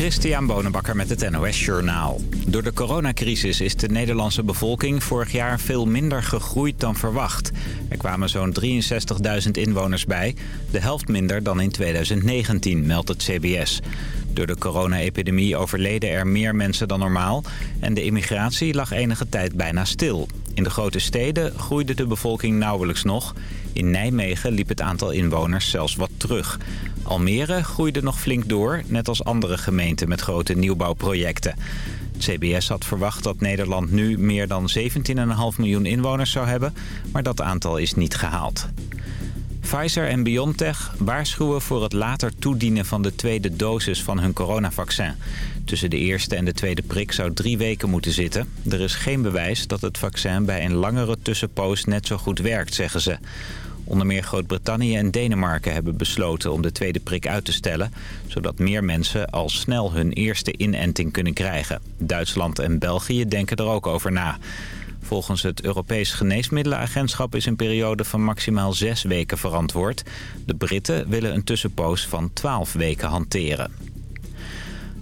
Christian Bonenbakker met het NOS Journaal. Door de coronacrisis is de Nederlandse bevolking vorig jaar veel minder gegroeid dan verwacht. Er kwamen zo'n 63.000 inwoners bij, de helft minder dan in 2019, meldt het CBS. Door de corona-epidemie overleden er meer mensen dan normaal... en de immigratie lag enige tijd bijna stil. In de grote steden groeide de bevolking nauwelijks nog. In Nijmegen liep het aantal inwoners zelfs wat terug. Almere groeide nog flink door, net als andere gemeenten met grote nieuwbouwprojecten. CBS had verwacht dat Nederland nu meer dan 17,5 miljoen inwoners zou hebben, maar dat aantal is niet gehaald. Pfizer en BioNTech waarschuwen voor het later toedienen van de tweede dosis van hun coronavaccin. Tussen de eerste en de tweede prik zou drie weken moeten zitten. Er is geen bewijs dat het vaccin bij een langere tussenpoos net zo goed werkt, zeggen ze. Onder meer Groot-Brittannië en Denemarken hebben besloten om de tweede prik uit te stellen... zodat meer mensen al snel hun eerste inenting kunnen krijgen. Duitsland en België denken er ook over na. Volgens het Europees Geneesmiddelenagentschap is een periode van maximaal zes weken verantwoord. De Britten willen een tussenpoos van twaalf weken hanteren.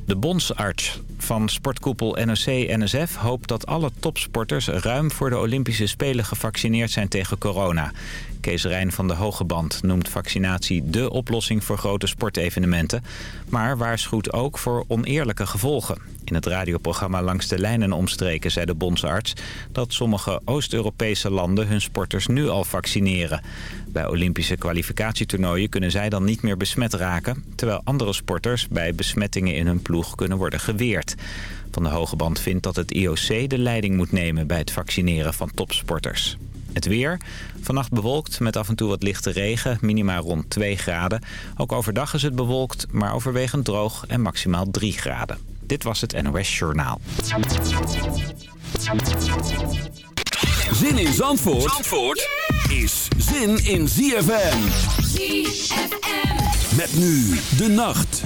De bondsarts van sportkoepel NOC-NSF hoopt dat alle topsporters ruim voor de Olympische Spelen gevaccineerd zijn tegen corona. Kees Rijn van de Hogeband noemt vaccinatie dé oplossing voor grote sportevenementen... maar waarschuwt ook voor oneerlijke gevolgen. In het radioprogramma Langs de Lijnen omstreken zei de bondsarts... dat sommige Oost-Europese landen hun sporters nu al vaccineren. Bij Olympische kwalificatietoernooien kunnen zij dan niet meer besmet raken... terwijl andere sporters bij besmettingen in hun ploeg kunnen worden geweerd. Van de Hogeband vindt dat het IOC de leiding moet nemen bij het vaccineren van topsporters. Het weer. Vannacht bewolkt met af en toe wat lichte regen. Minima rond 2 graden. Ook overdag is het bewolkt, maar overwegend droog en maximaal 3 graden. Dit was het NOS Journaal. Zin in Zandvoort, Zandvoort is zin in ZFM. ZFM. Met nu de nacht.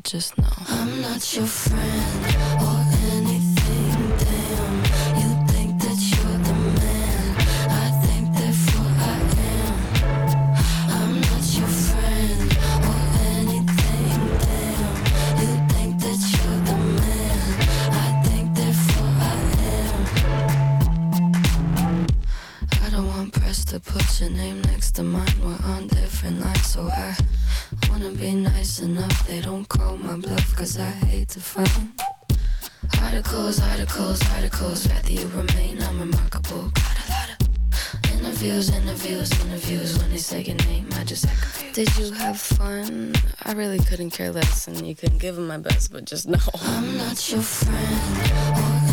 Just know I'm not your friend or anything. Damn, you think that you're the man. I think therefore I am. I'm not your friend or anything. Damn, you think that you're the man. I think therefore I am. I don't want press to put your name next to mine. We're on different lines, so I wanna be nice enough. They don't call my bluff, cause I hate to find articles, articles, articles. Rather you remain unremarkable. Got a lot of interviews, interviews, interviews. When they say your name, I just act confused. Did you have fun? I really couldn't care less, and you couldn't give them my best, but just know I'm not your friend.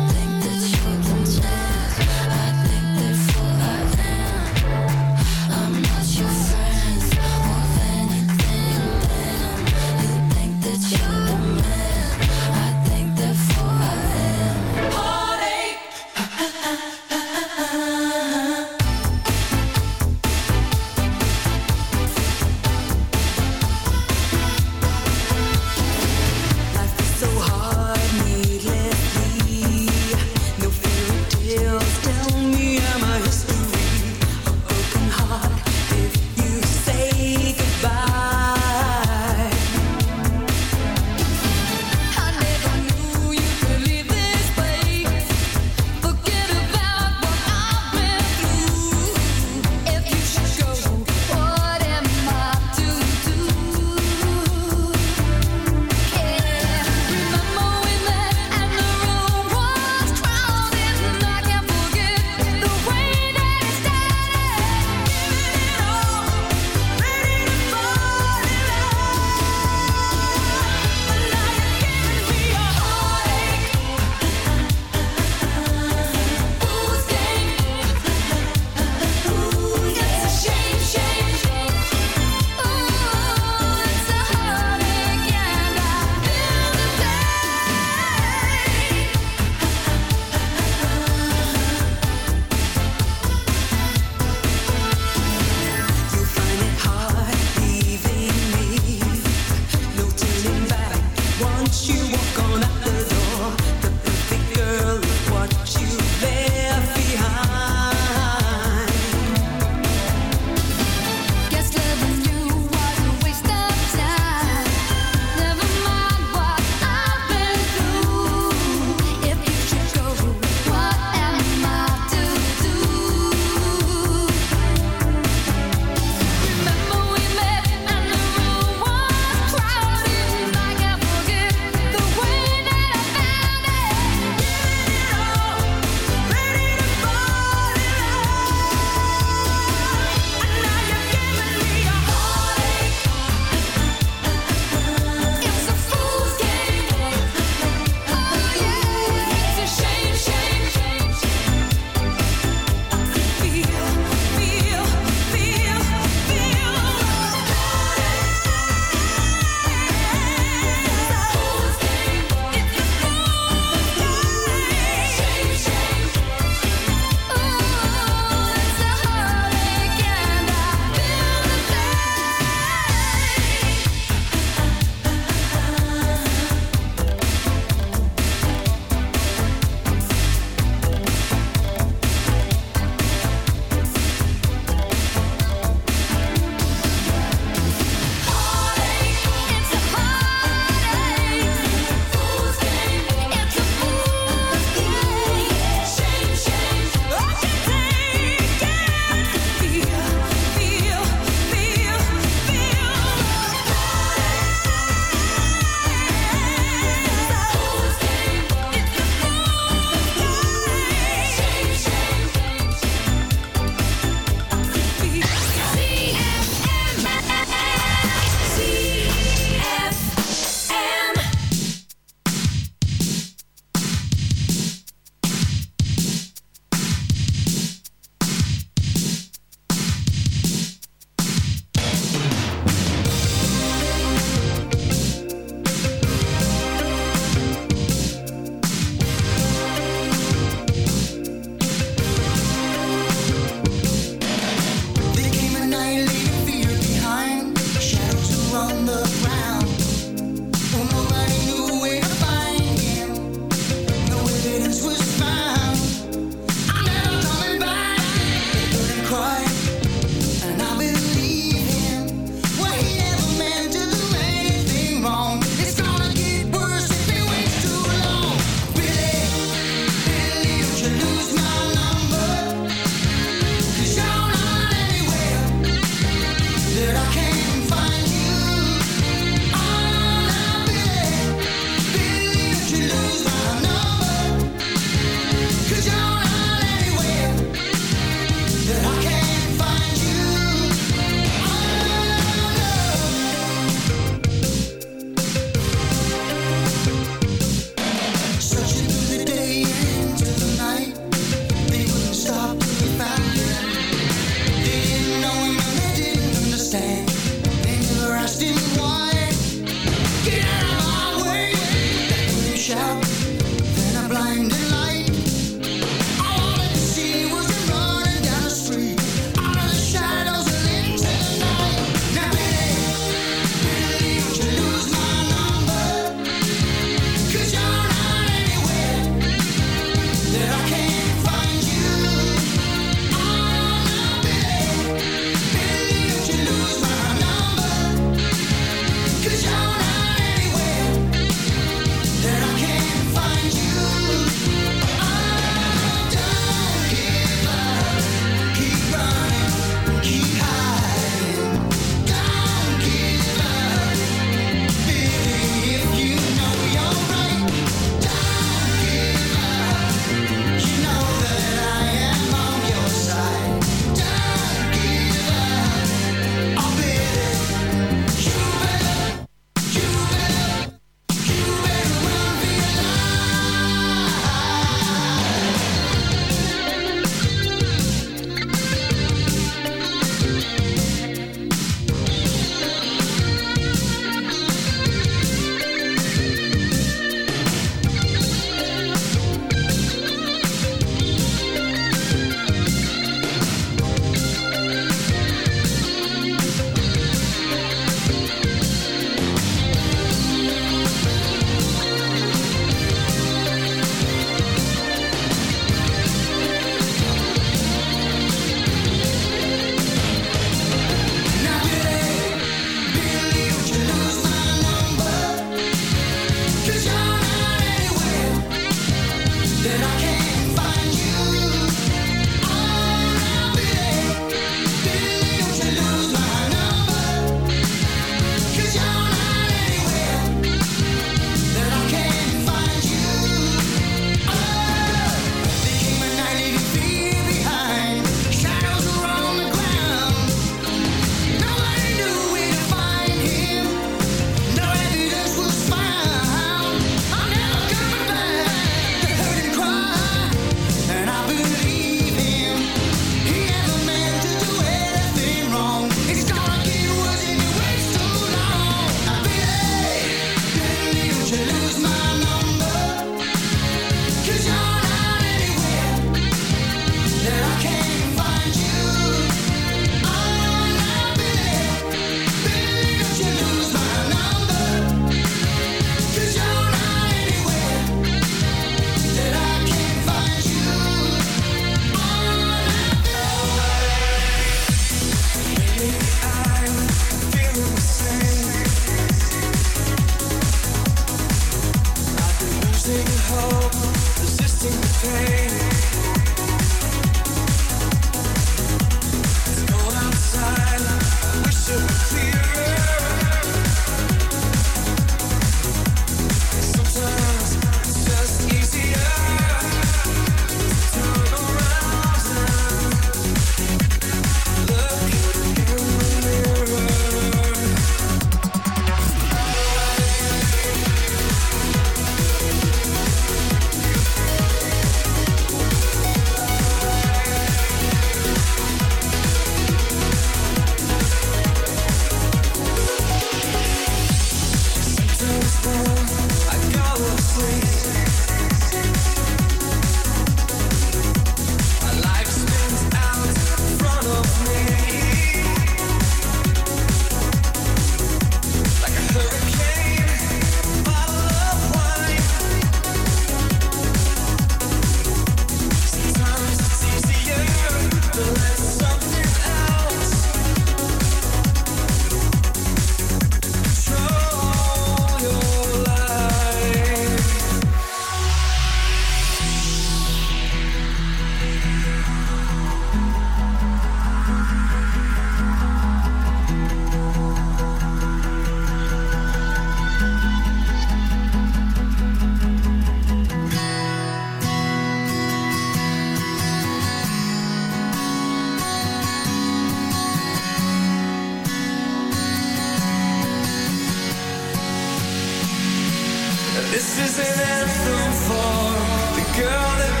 is an anthem for the girl that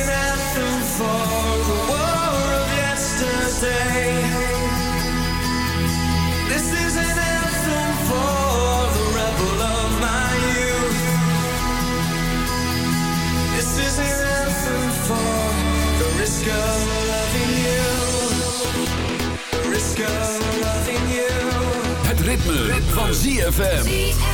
an anthem for the war of yesterday. This is an anthem for the rebel of my youth. This is an anthem for the risk of loving you. The risk of loving you. Het ritme. van ZFM.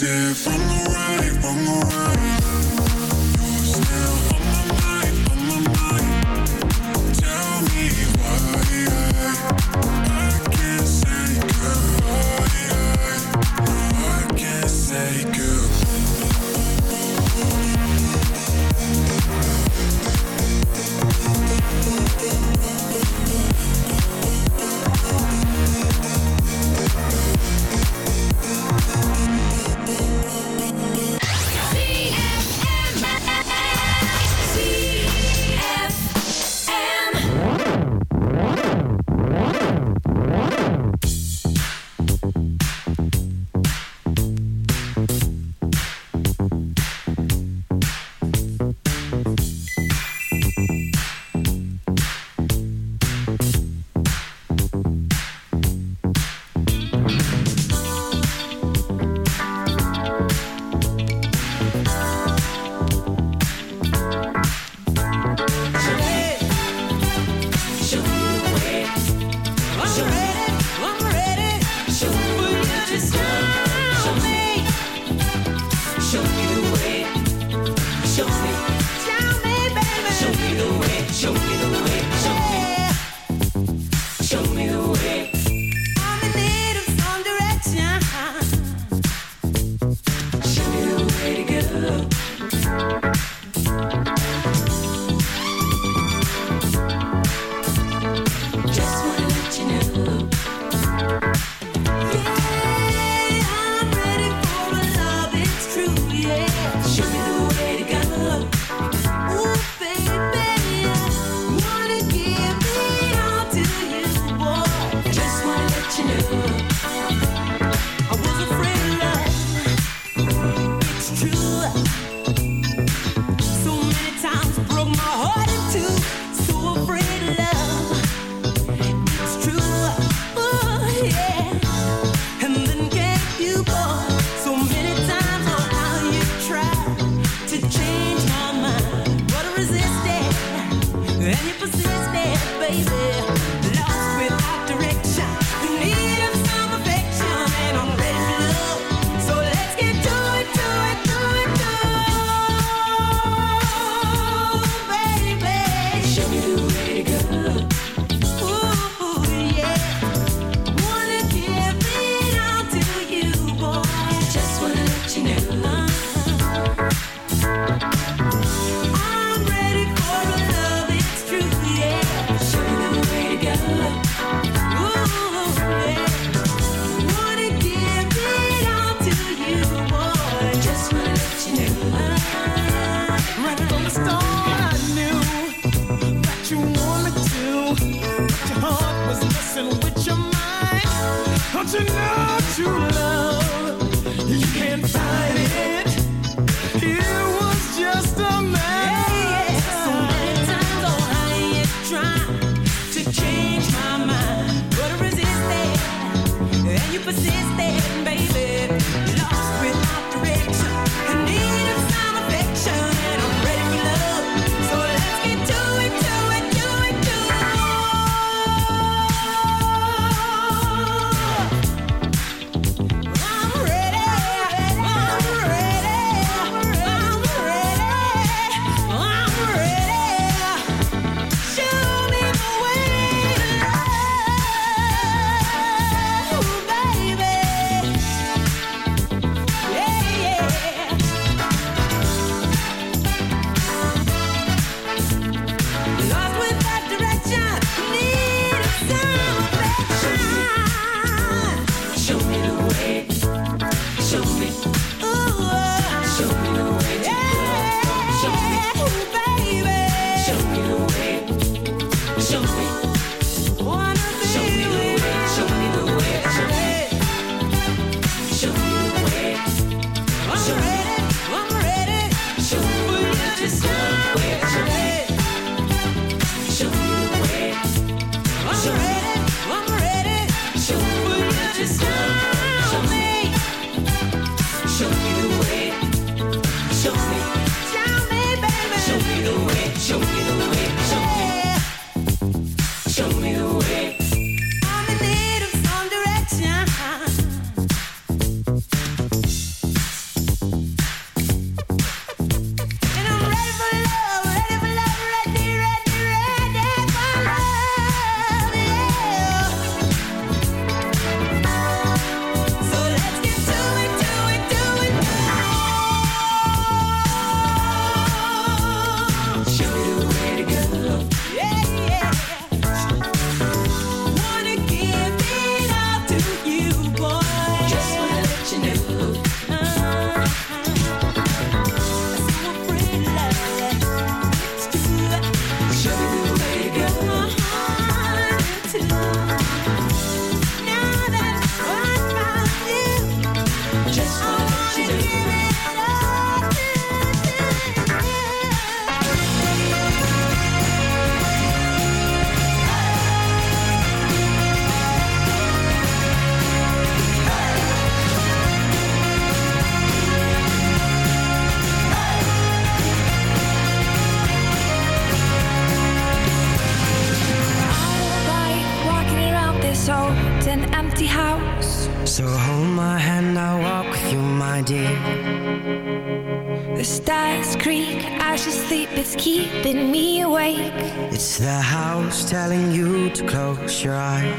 And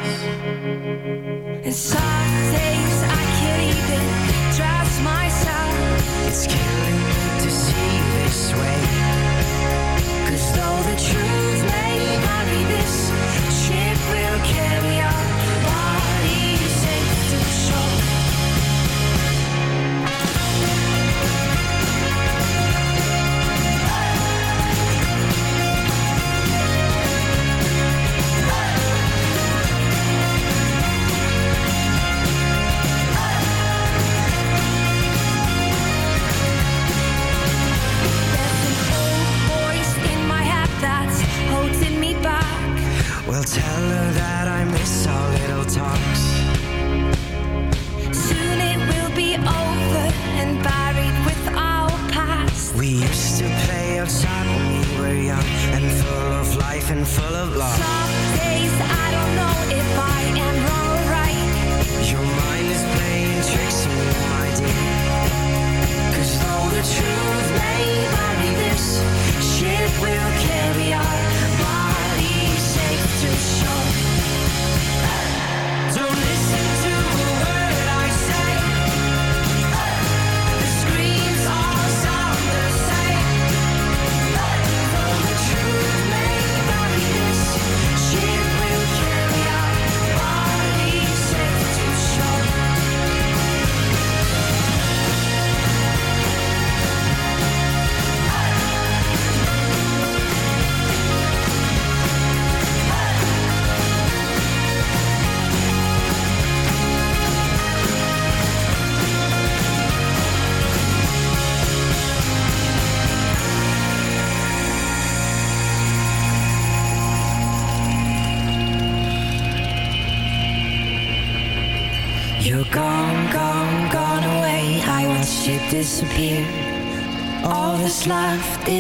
will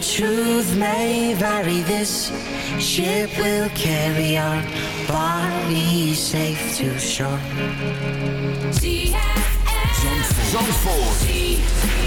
Truth may vary, this ship will carry our bodies safe to shore. Zandvoort.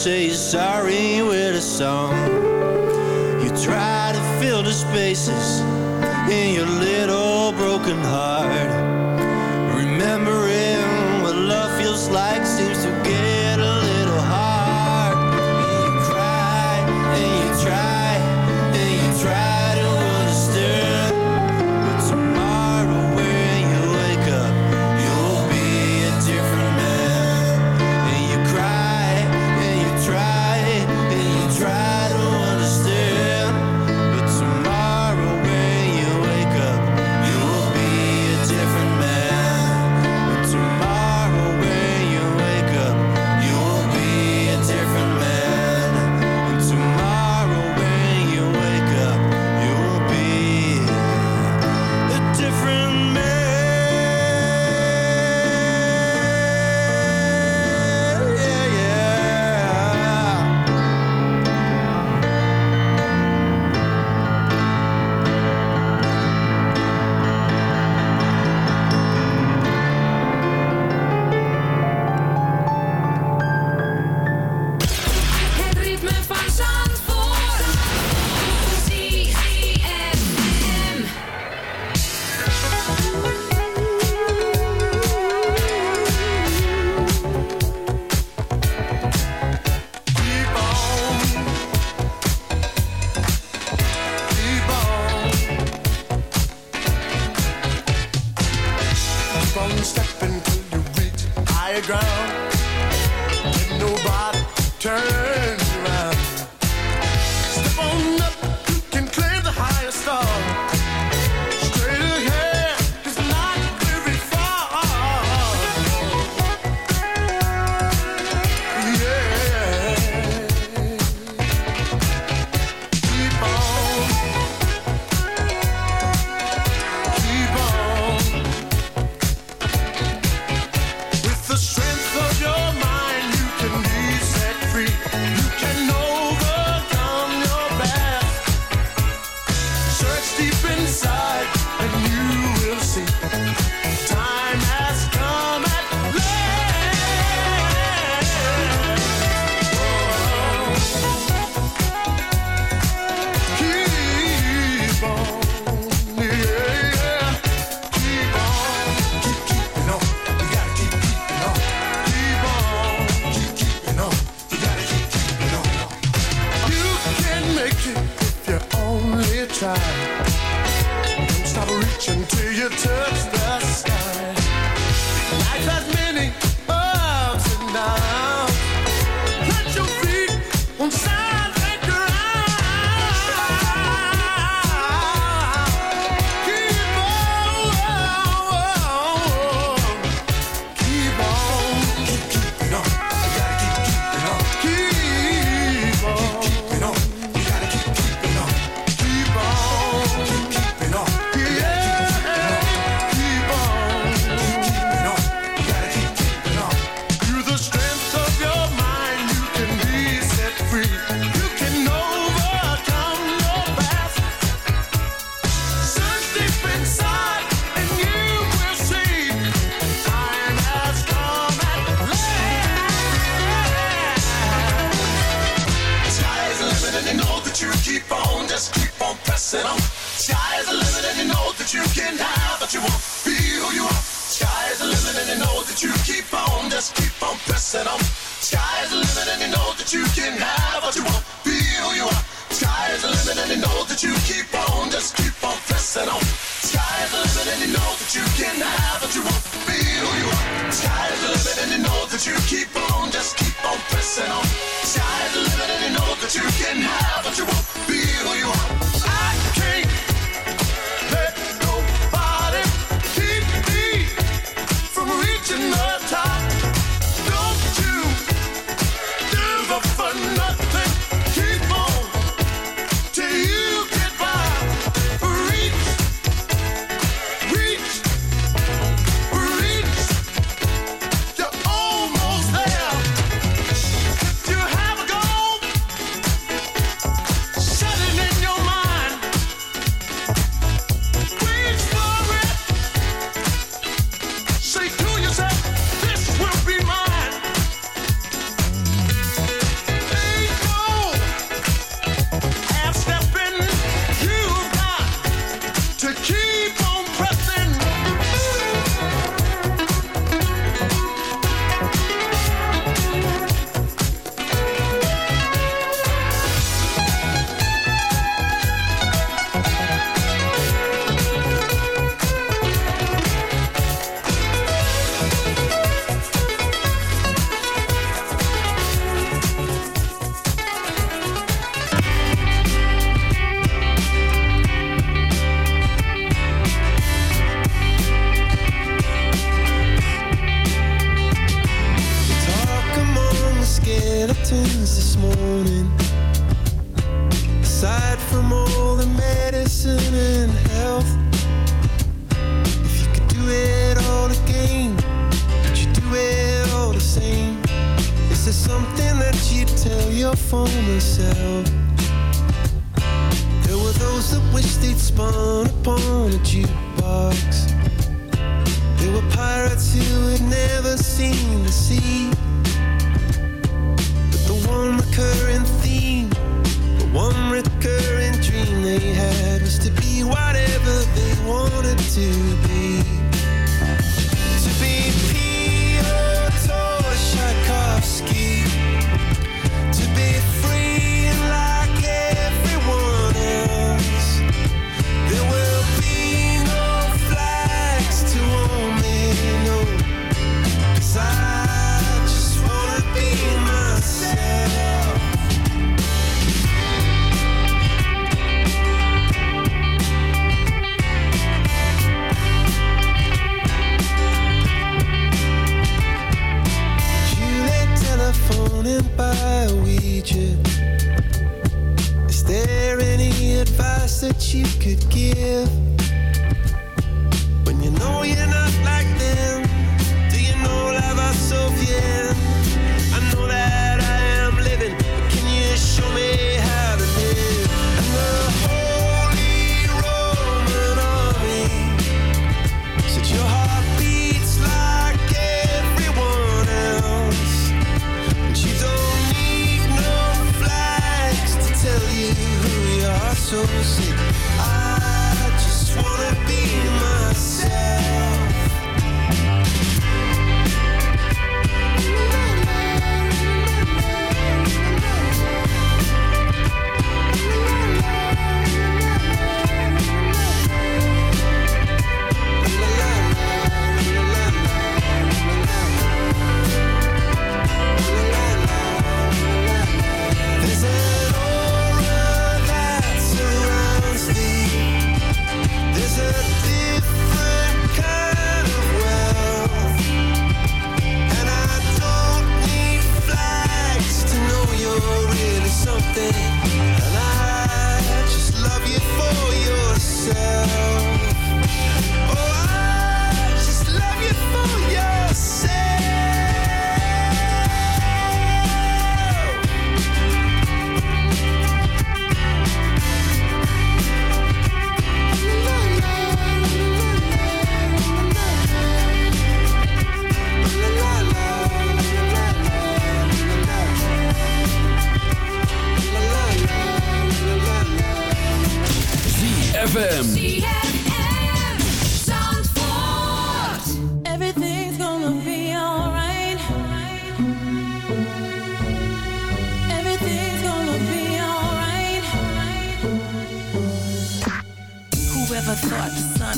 say you're sorry with a song. You try to fill the spaces in your little step until you reach higher ground. Let nobody turn.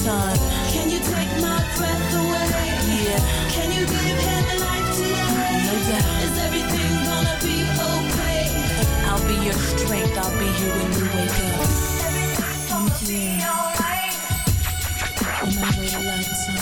time. Can you take my breath away? Yeah, Can you give him life today? no doubt. Is everything gonna be okay? I'll be your strength. I'll be here when you wake up. Everything's gonna be mm-hmm. alright. On my way to lifetime.